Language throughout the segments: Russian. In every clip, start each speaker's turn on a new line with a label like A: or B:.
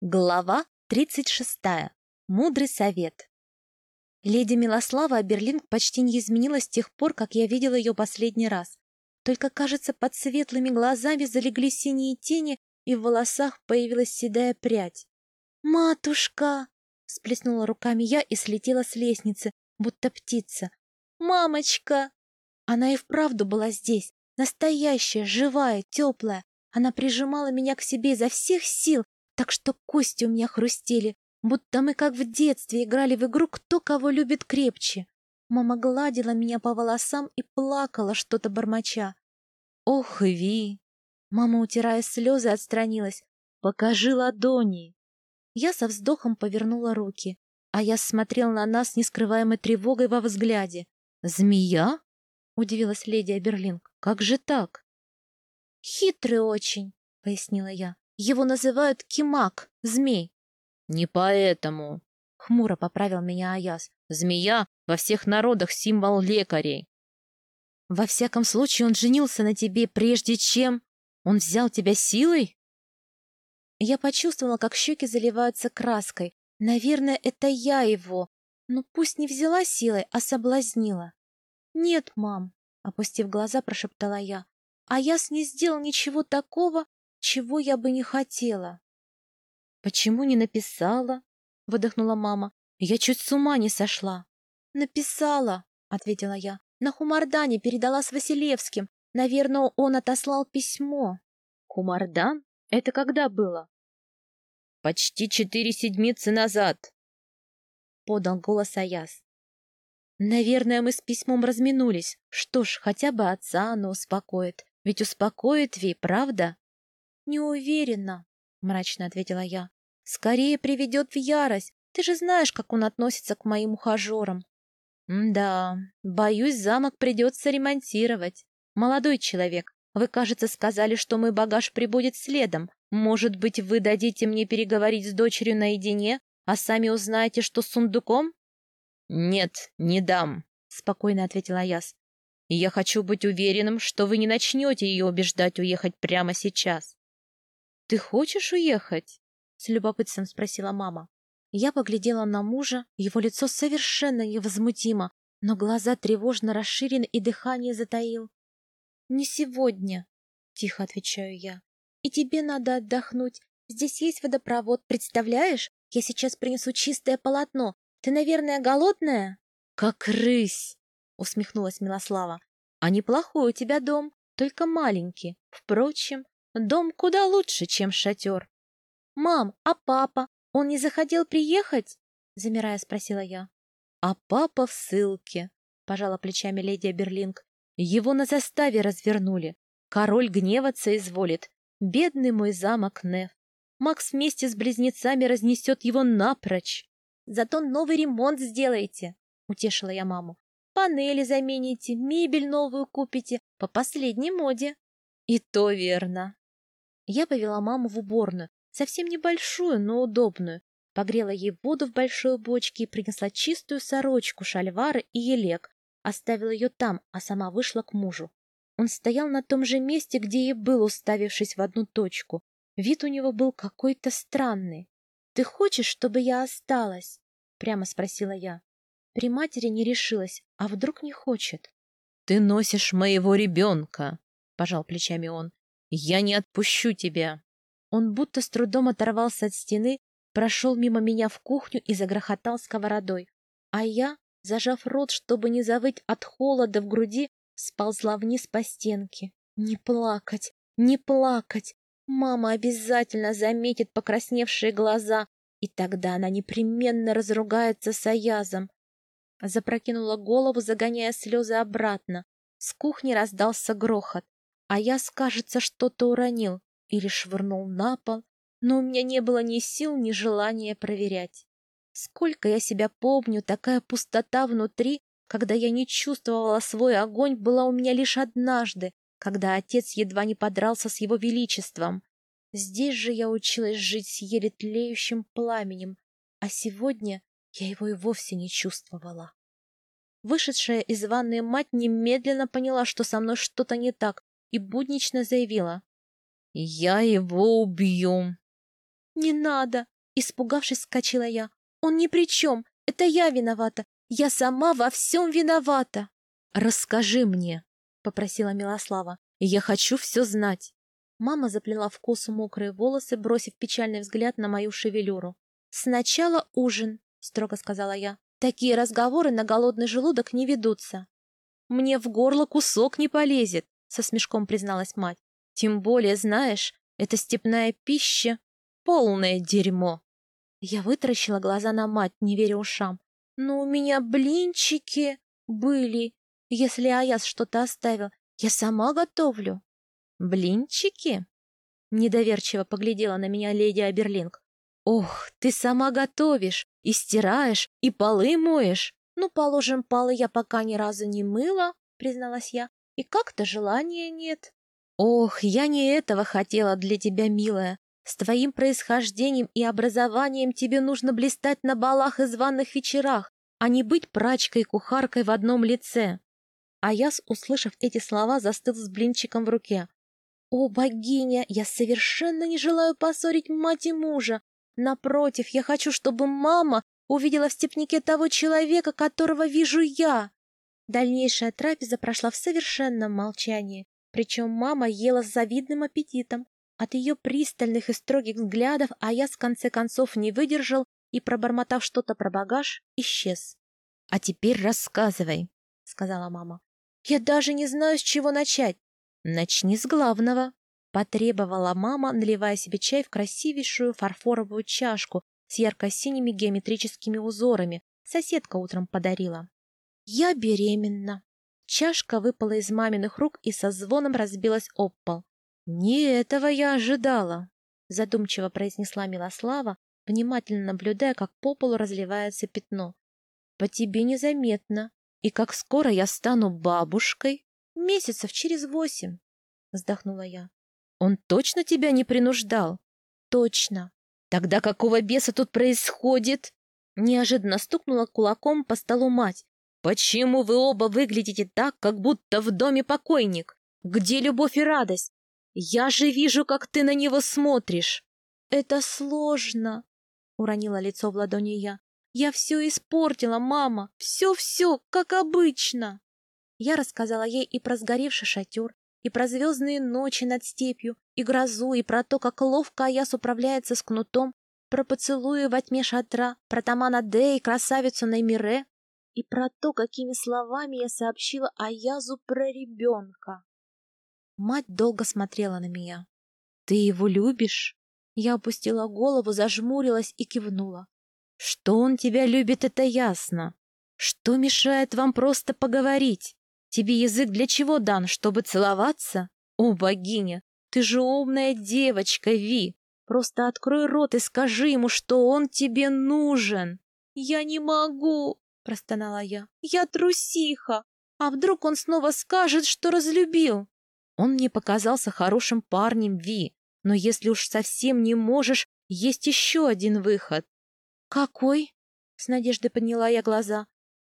A: Глава 36. Мудрый совет. Леди Милослава Аберлинг почти не изменилась с тех пор, как я видела ее последний раз. Только, кажется, под светлыми глазами залегли синие тени, и в волосах появилась седая прядь. «Матушка!» — сплеснула руками я и слетела с лестницы, будто птица. «Мамочка!» Она и вправду была здесь, настоящая, живая, теплая. Она прижимала меня к себе изо всех сил, так что кости у меня хрустели, будто мы как в детстве играли в игру «Кто кого любит крепче». Мама гладила меня по волосам и плакала, что-то бормоча. «Ох, Ви!» Мама, утирая слезы, отстранилась. «Покажи ладони!» Я со вздохом повернула руки, а я смотрел на нас с нескрываемой тревогой во взгляде. «Змея?» — удивилась леди Аберлинг. «Как же так?» «Хитрый очень», — пояснила я. Его называют Кимак, змей. — Не поэтому, — хмуро поправил меня Аяс. — Змея во всех народах символ лекарей. — Во всяком случае, он женился на тебе, прежде чем... Он взял тебя силой? Я почувствовала, как щеки заливаются краской. Наверное, это я его. Но пусть не взяла силой, а соблазнила. — Нет, мам, — опустив глаза, прошептала я. — Аяс не сделал ничего такого, чего я бы не хотела. — Почему не написала? — выдохнула мама. — Я чуть с ума не сошла. — Написала, — ответила я. — На Хумардане передала с Василевским. Наверное, он отослал письмо. — Хумардан? Это когда было? — Почти четыре седмицы назад, — подал голос Аяс. Наверное, мы с письмом разминулись. Что ж, хотя бы отца оно успокоит. Ведь успокоит Ви, правда? «Не уверена», — мрачно ответила я. «Скорее приведет в ярость. Ты же знаешь, как он относится к моим ухажерам». «Да, боюсь, замок придется ремонтировать. Молодой человек, вы, кажется, сказали, что мой багаж прибудет следом. Может быть, вы дадите мне переговорить с дочерью наедине, а сами узнаете, что с сундуком?» «Нет, не дам», — спокойно ответила Яс. «Я хочу быть уверенным, что вы не начнете ее убеждать уехать прямо сейчас. «Ты хочешь уехать?» — с любопытством спросила мама. Я поглядела на мужа, его лицо совершенно невозмутимо, но глаза тревожно расширены и дыхание затаил. «Не сегодня», — тихо отвечаю я. «И тебе надо отдохнуть. Здесь есть водопровод, представляешь? Я сейчас принесу чистое полотно. Ты, наверное, голодная?» «Как рысь!» — усмехнулась Милослава. «А неплохой у тебя дом, только маленький. Впрочем, Дом куда лучше, чем шатер. «Мам, а папа? Он не захотел приехать?» Замирая, спросила я. «А папа в ссылке», — пожала плечами леди Берлинг. «Его на заставе развернули. Король гневаться изволит. Бедный мой замок Неф. Макс вместе с близнецами разнесет его напрочь. Зато новый ремонт сделаете», — утешила я маму. «Панели замените, мебель новую купите, по последней моде». «И то верно», я повела маму в уборную, совсем небольшую, но удобную, погрела ей воду в большой бочке и принесла чистую сорочку, шальвары и елек, оставила ее там, а сама вышла к мужу. Он стоял на том же месте, где и был, уставившись в одну точку. Вид у него был какой-то странный. — Ты хочешь, чтобы я осталась? — прямо спросила я. При матери не решилась, а вдруг не хочет. — Ты носишь моего ребенка, — пожал плечами он. «Я не отпущу тебя!» Он будто с трудом оторвался от стены, прошел мимо меня в кухню и загрохотал сковородой. А я, зажав рот, чтобы не завыть от холода в груди, сползла вниз по стенке. Не плакать, не плакать! Мама обязательно заметит покрасневшие глаза, и тогда она непременно разругается с Аязом. Запрокинула голову, загоняя слезы обратно. С кухни раздался грохот а я, кажется, что-то уронил или швырнул на пол, но у меня не было ни сил, ни желания проверять. Сколько я себя помню, такая пустота внутри, когда я не чувствовала свой огонь, была у меня лишь однажды, когда отец едва не подрался с его величеством. Здесь же я училась жить с еле тлеющим пламенем, а сегодня я его и вовсе не чувствовала. Вышедшая из ванной мать немедленно поняла, что со мной что-то не так, и буднично заявила. «Я его убью!» «Не надо!» Испугавшись, скачала я. «Он ни при чем! Это я виновата! Я сама во всем виновата!»
B: «Расскажи мне!» — попросила Милослава. «Я хочу все знать!»
A: Мама заплела в косу мокрые волосы, бросив печальный взгляд на мою шевелюру. «Сначала ужин», — строго сказала я. «Такие разговоры на голодный желудок не ведутся».
B: «Мне в горло кусок не полезет», — со смешком призналась мать. «Тем более, знаешь, это степная пища — полное дерьмо».
A: Я вытаращила глаза на мать, не веря ушам. «Но у меня блинчики были. Если Аяс что-то оставил, я сама готовлю».
B: «Блинчики?» Недоверчиво поглядела на меня леди Аберлинг. «Ох, ты сама готовишь, и стираешь, и полы моешь!»
A: «Ну, положим, полы я пока ни разу не мыла», — призналась я, «и как-то желания нет».
B: «Ох, я не этого хотела для тебя, милая. С твоим происхождением и образованием тебе нужно блистать на балах и званых вечерах, а не быть прачкой и кухаркой в одном лице».
A: Аяс, услышав эти слова, застыл с блинчиком в руке. «О, богиня, я совершенно не желаю поссорить мать и мужа. Напротив, я хочу, чтобы мама увидела в степнике того человека, которого вижу я». Дальнейшая трапеза прошла в совершенном молчании, причем мама ела с завидным аппетитом. От ее пристальных и строгих взглядов а я с конце концов не выдержал и, пробормотав что-то про багаж, исчез.
B: — А теперь рассказывай, — сказала мама.
A: — Я даже не знаю, с чего начать.
B: «Начни с главного», — потребовала мама, наливая себе чай в красивейшую фарфоровую чашку с ярко-синими геометрическими узорами. Соседка утром подарила.
A: «Я беременна». Чашка выпала из маминых рук и со звоном разбилась об пол.
B: «Не этого я ожидала», —
A: задумчиво произнесла Милослава, внимательно наблюдая, как по полу разливается пятно.
B: «По тебе незаметно. И как скоро я стану бабушкой?»
A: Месяцев через восемь, вздохнула я.
B: Он точно тебя не принуждал?
A: Точно.
B: Тогда какого беса тут происходит? Неожиданно стукнула кулаком по столу мать. Почему вы оба выглядите так, как будто в доме покойник? Где любовь и радость? Я же вижу, как ты на него смотришь.
A: Это сложно, уронила лицо в ладони я. Я все испортила, мама. Все-все, как обычно. Я рассказала ей и про сгоревший шатер, и про звездные ночи над степью, и грозу, и про то, как ловко Аяс управляется с кнутом, про поцелуи во тьме шатра, про Тамана Де и красавицу Наймире, и про то, какими словами я сообщила Аязу про ребенка. Мать долго смотрела на меня.
B: «Ты его любишь?»
A: Я опустила голову, зажмурилась и кивнула.
B: «Что он тебя любит, это ясно. Что мешает вам просто поговорить?» Тебе язык для чего дан, чтобы целоваться? О, богиня, ты же умная девочка, Ви. Просто открой рот и скажи ему, что он тебе нужен.
A: Я не могу, простонала я. Я трусиха. А вдруг он снова скажет, что разлюбил?
B: Он мне показался хорошим парнем, Ви. Но если уж совсем не можешь, есть еще один выход.
A: Какой? С надеждой подняла я глаза.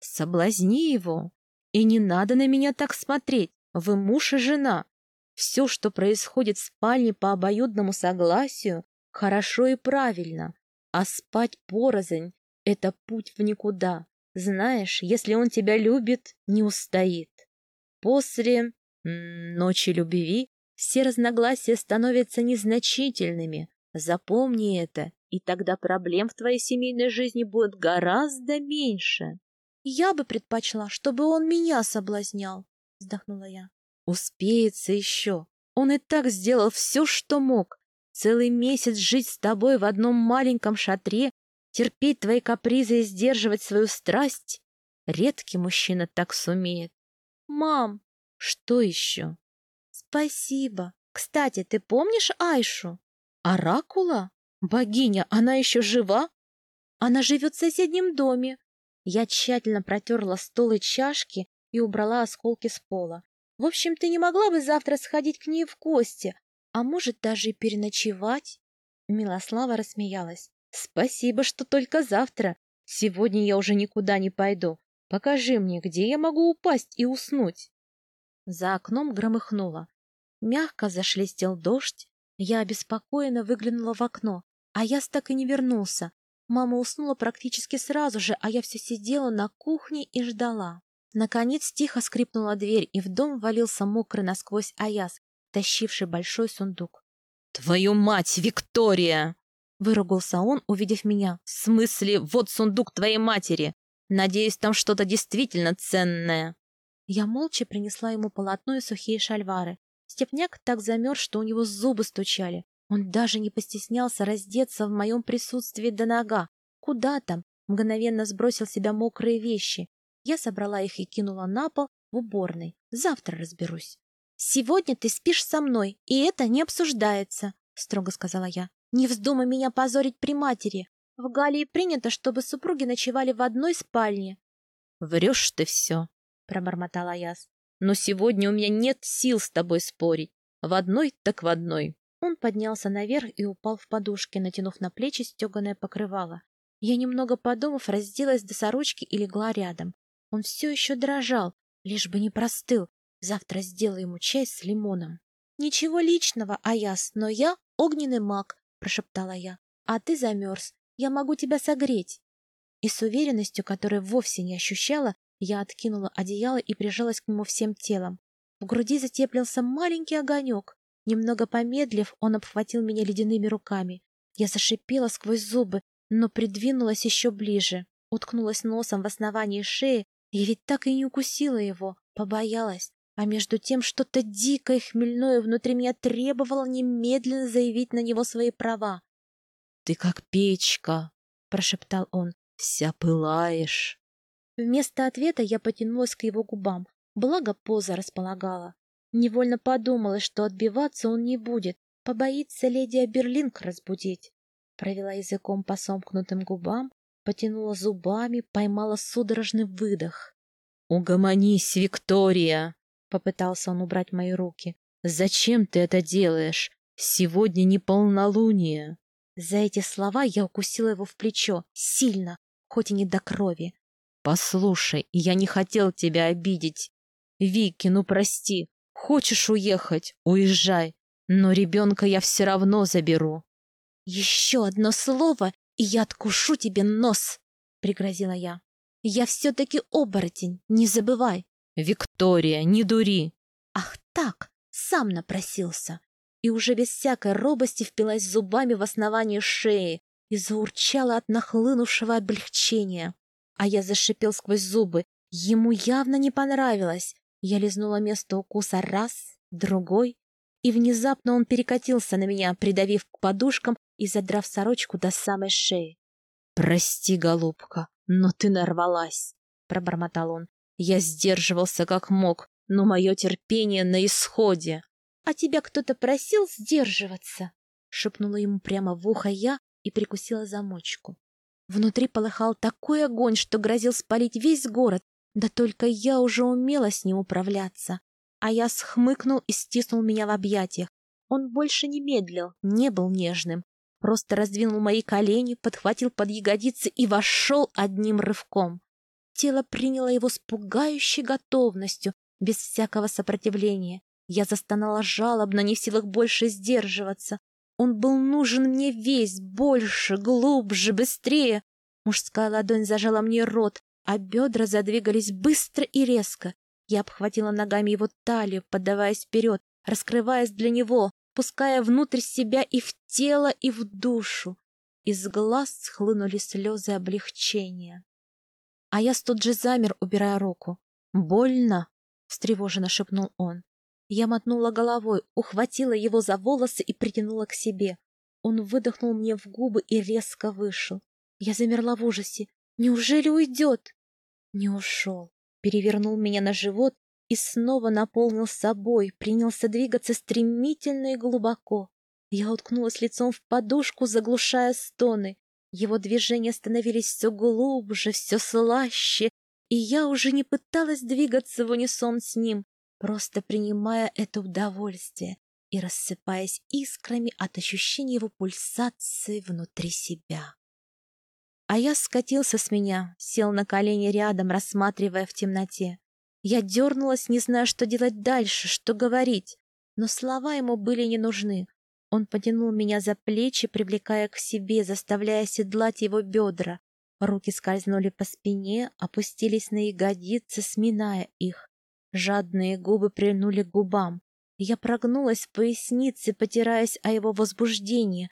B: Соблазни его. И не надо на меня так смотреть. Вы муж и жена. Все, что происходит в спальне по обоюдному согласию, хорошо и правильно. А спать порознь — это путь в никуда. Знаешь, если он тебя любит, не устоит. После ночи любви все разногласия становятся незначительными. Запомни это, и тогда проблем в твоей семейной жизни будет гораздо меньше.
A: Я бы предпочла, чтобы он меня соблазнял, вздохнула я.
B: Успеется еще. Он и так сделал все, что мог. Целый месяц жить с тобой в одном маленьком шатре, терпеть твои капризы и сдерживать свою страсть. Редкий мужчина так сумеет.
A: Мам,
B: что еще?
A: Спасибо. Кстати, ты помнишь Айшу?
B: Оракула? Богиня, она еще жива?
A: Она живет в соседнем доме. Я тщательно протерла стол и чашки и убрала осколки с пола. В общем, ты не могла бы завтра сходить к ней в гости, а может, даже и переночевать?
B: Милослава рассмеялась. Спасибо, что только завтра. Сегодня я уже никуда не пойду. Покажи мне, где я могу упасть и уснуть. За окном громыхнуло. Мягко зашлестел дождь. Я обеспокоенно выглянула в окно.
A: А Яс так и не вернулся. Мама уснула практически сразу же, а я все сидела на кухне и ждала. Наконец тихо скрипнула дверь, и в дом валился мокрый насквозь Аяс, тащивший большой сундук.
B: «Твою мать, Виктория!»
A: Выругался он, увидев меня.
B: «В смысле, вот сундук твоей матери! Надеюсь, там что-то действительно ценное!»
A: Я молча принесла ему полотно и сухие шальвары. Степняк так замерз, что у него зубы стучали. Он даже не постеснялся раздеться в моем присутствии до нога. Куда там? Мгновенно сбросил себя мокрые вещи. Я собрала их и кинула на пол в уборной. Завтра разберусь. «Сегодня ты спишь со мной, и это не обсуждается», — строго сказала я. «Не вздумай меня позорить при матери. В Галлии принято, чтобы супруги ночевали в одной спальне».
B: «Врешь ты все», — пробормотала Яс. «Но сегодня у меня нет сил с тобой спорить. В одной так в одной».
A: Он поднялся наверх и упал в подушки, натянув на плечи стеганое покрывало. Я, немного подумав, разделась до сорочки и легла рядом. Он все еще дрожал, лишь бы не простыл. Завтра сделаю ему чай с лимоном. — Ничего личного, Аяс, но я огненный маг, — прошептала я. — А ты замерз. Я могу тебя согреть. И с уверенностью, которой вовсе не ощущала, я откинула одеяло и прижалась к нему всем телом. В груди затеплился маленький огонек. Немного помедлив, он обхватил меня ледяными руками. Я зашипела сквозь зубы, но придвинулась еще ближе, уткнулась носом в основании шеи я ведь так и не укусила его, побоялась. А между тем что-то дикое хмельное внутри меня требовало немедленно заявить на него свои права.
B: — Ты как печка, — прошептал он, — вся пылаешь.
A: Вместо ответа я потянулась к его губам, благо поза располагала. Невольно подумала, что отбиваться он не будет, побоится леди Аберлинг разбудить. Провела языком по сомкнутым губам, потянула зубами, поймала судорожный выдох.
B: «Угомонись, Виктория!» — попытался он убрать мои руки. «Зачем ты это делаешь? Сегодня не полнолуние!»
A: За эти слова я укусила его в плечо, сильно, хоть и не до крови.
B: «Послушай, я не хотел тебя обидеть. Вики, ну прости, хочешь уехать? Уезжай, но ребенка я все равно заберу».
A: «Еще одно слово, и я откушу тебе нос!» — пригрозила я. «Я все-таки оборотень, не забывай!»
B: «Виктория, не дури!»
A: «Ах так, сам напросился!» И уже без всякой робости впилась зубами в основание шеи и заурчала от нахлынувшего облегчения. А я зашипел сквозь зубы. Ему явно не понравилось. Я лизнула место укуса раз, другой, и внезапно он перекатился на меня, придавив к подушкам и задрав сорочку до самой шеи.
B: «Прости, голубка, но ты нарвалась», — пробормотал он. «Я сдерживался как мог, но мое терпение на исходе».
A: «А тебя кто-то просил сдерживаться?» — шепнула ему прямо в ухо я и прикусила замочку. Внутри полыхал такой огонь, что грозил спалить весь город, да только я уже умела с ним управляться. А я схмыкнул и стиснул меня в объятиях. Он больше не медлил, не был нежным, просто раздвинул мои колени, подхватил под ягодицы и вошел одним рывком. Тело приняло его с пугающей готовностью, без всякого сопротивления. Я застонала жалобно, не в силах больше сдерживаться. Он был нужен мне весь, больше, глубже, быстрее. Мужская ладонь зажала мне рот, а бедра задвигались быстро и резко. Я обхватила ногами его талию, поддаваясь вперед, раскрываясь для него, пуская внутрь себя и в тело, и в душу. Из глаз схлынули слезы облегчения. А я тут же замер, убирая руку. «Больно?» — встревоженно шепнул он. Я мотнула головой, ухватила его за волосы и притянула к себе. Он выдохнул мне в губы и резко вышел. Я замерла в ужасе. Неужели уйдет? Не ушел. Перевернул меня на живот и снова наполнил собой, принялся двигаться стремительно и глубоко. Я уткнулась лицом в подушку, заглушая стоны. Его движения становились все глубже, все слаще, и я уже не пыталась двигаться в унисон с ним, просто принимая это удовольствие и рассыпаясь искрами от ощущения его пульсации внутри себя. А я скатился с меня, сел на колени рядом, рассматривая в темноте. Я дернулась, не зная, что делать дальше, что говорить. Но слова ему были не нужны. Он потянул меня за плечи, привлекая к себе, заставляя седлать его бедра. Руки скользнули по спине, опустились на ягодицы, сминая их. Жадные губы прильнули к губам. Я прогнулась в пояснице, потираясь о его возбуждении.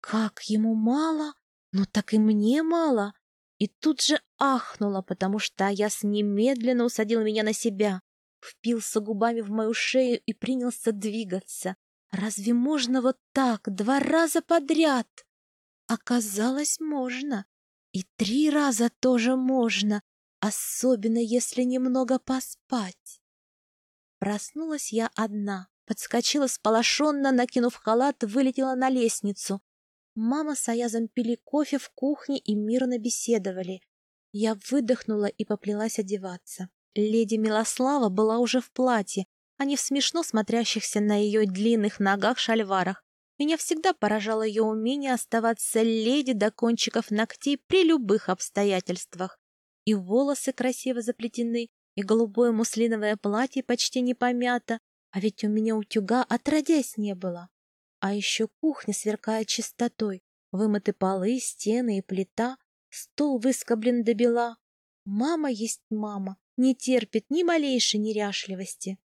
A: Как ему мало? Ну так и мне мало. И тут же ахнула, потому что Аяс немедленно усадил меня на себя, впился губами в мою шею и принялся двигаться. Разве можно вот так, два раза подряд? Оказалось, можно. И три раза тоже можно, особенно если немного поспать. Проснулась я одна, подскочила сполошенно, накинув халат, вылетела на лестницу. Мама с Аязом пили кофе в кухне и мирно беседовали. Я выдохнула и поплелась одеваться. Леди Милослава была уже в платье, а не в смешно смотрящихся на ее длинных ногах шальварах. Меня всегда поражало ее умение оставаться леди до кончиков ногтей при любых обстоятельствах. И волосы красиво заплетены, и голубое муслиновое платье почти не помято, а ведь у меня утюга отродясь не было. А еще кухня сверкает чистотой, вымыты полы, стены и плита, стол выскоблен до бела. Мама есть мама, не терпит ни малейшей неряшливости. —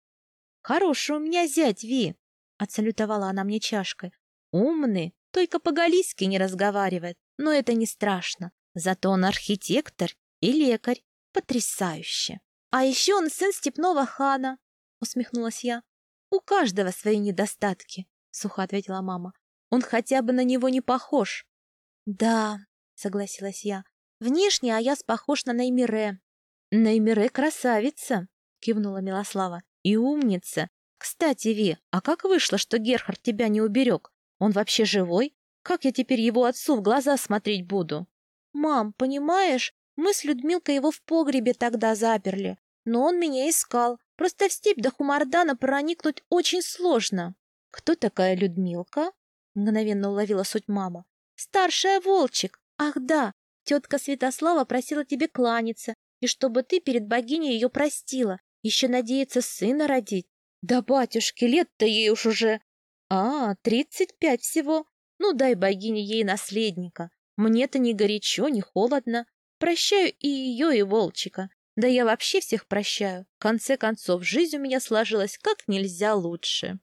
A: Хороший у меня зять, Ви! — отсалютовала она мне чашкой. — Умный, только по-галийски не разговаривает, но это не страшно. Зато он архитектор и лекарь. Потрясающе! А еще он сын степного хана, — усмехнулась я. — У каждого свои недостатки, — сухо ответила мама. — Он хотя бы на него не похож. — Да, — согласилась я. — Внешне Аяс похож на Неймире. — Неймире красавица, — кивнула Милослава. — И умница. Кстати, Ви, а как вышло, что Герхард тебя не уберег? Он вообще живой? Как я теперь его отцу в глаза смотреть буду? — Мам, понимаешь, мы с Людмилкой его в погребе тогда заперли, но он меня искал. Просто в степь до Хумардана проникнуть очень сложно. — Кто такая Людмилка? — мгновенно уловила суть мама. — Старшая Волчик. Ах да, тетка Святослава просила тебе кланяться, и чтобы ты перед богиней ее простила, еще надеется сына родить. Да, батюшки, лет-то ей уж уже... А, тридцать пять всего. Ну, дай богине ей наследника. Мне-то ни горячо, ни холодно. Прощаю и ее, и Волчика. Да я вообще всех прощаю. В конце концов, жизнь у меня сложилась как нельзя лучше.